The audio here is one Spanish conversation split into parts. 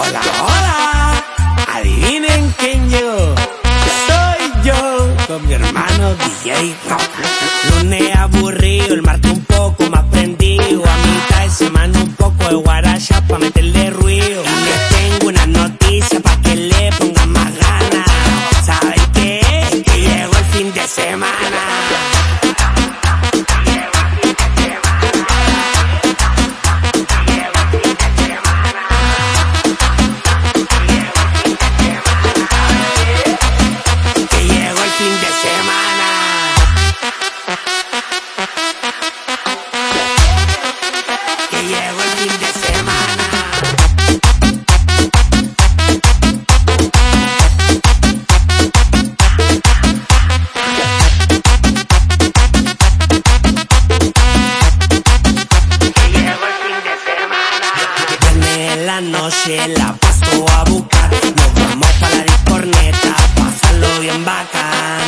Hola, hola. Adivinen quién llegó. Soy yo con mi hermano DJ Rock. Lunes aburrido, el martes un poco más prendido. A mitad de semana un poco de guaracha pa' meterle ruido. Y les tengo una noticia pa' que le pongan más ganas. ¿Saben qué? Que llegó el fin de semana. La noche la paso a buscar. Nos vamos para la discorneta, pasarlo bien bacán.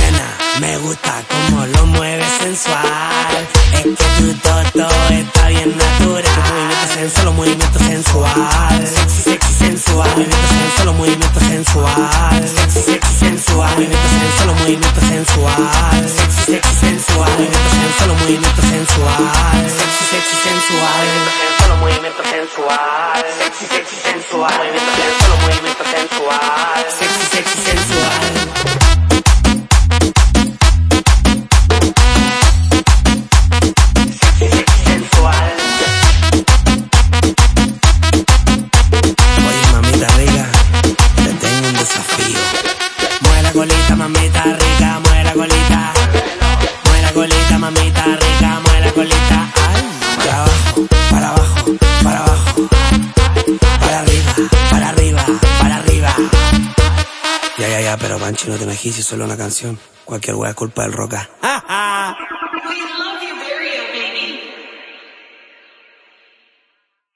Nena, me gusta como lo mueve sensual. Es que tu toto está bien natural. Movimiento sensual, movimiento sensual. Sexy, sexy, sensual. Movimiento sensual, movimiento sensual. Sexy, sexy, sensual. Movimiento sensual, movimiento sensual. Sexy, sexy, sensual. Movimiento sensual, movimiento sensual. Sexy, sensual. Movimiento sensual, movimiento sensual. Sexy, sexy, sensual. Movimiento sensual, movimiento sensual. Sexy, sexy, sensual. Sexy, sexy, sensual. Oye, mamita rica, te tengo un desafío. Mueve la colita, abajo, para abajo, para abajo. Para arriba, para arriba, para arriba. Ya, ya, ya, pero Pancho, no te es solo una canción. Cualquier wea es culpa del roca.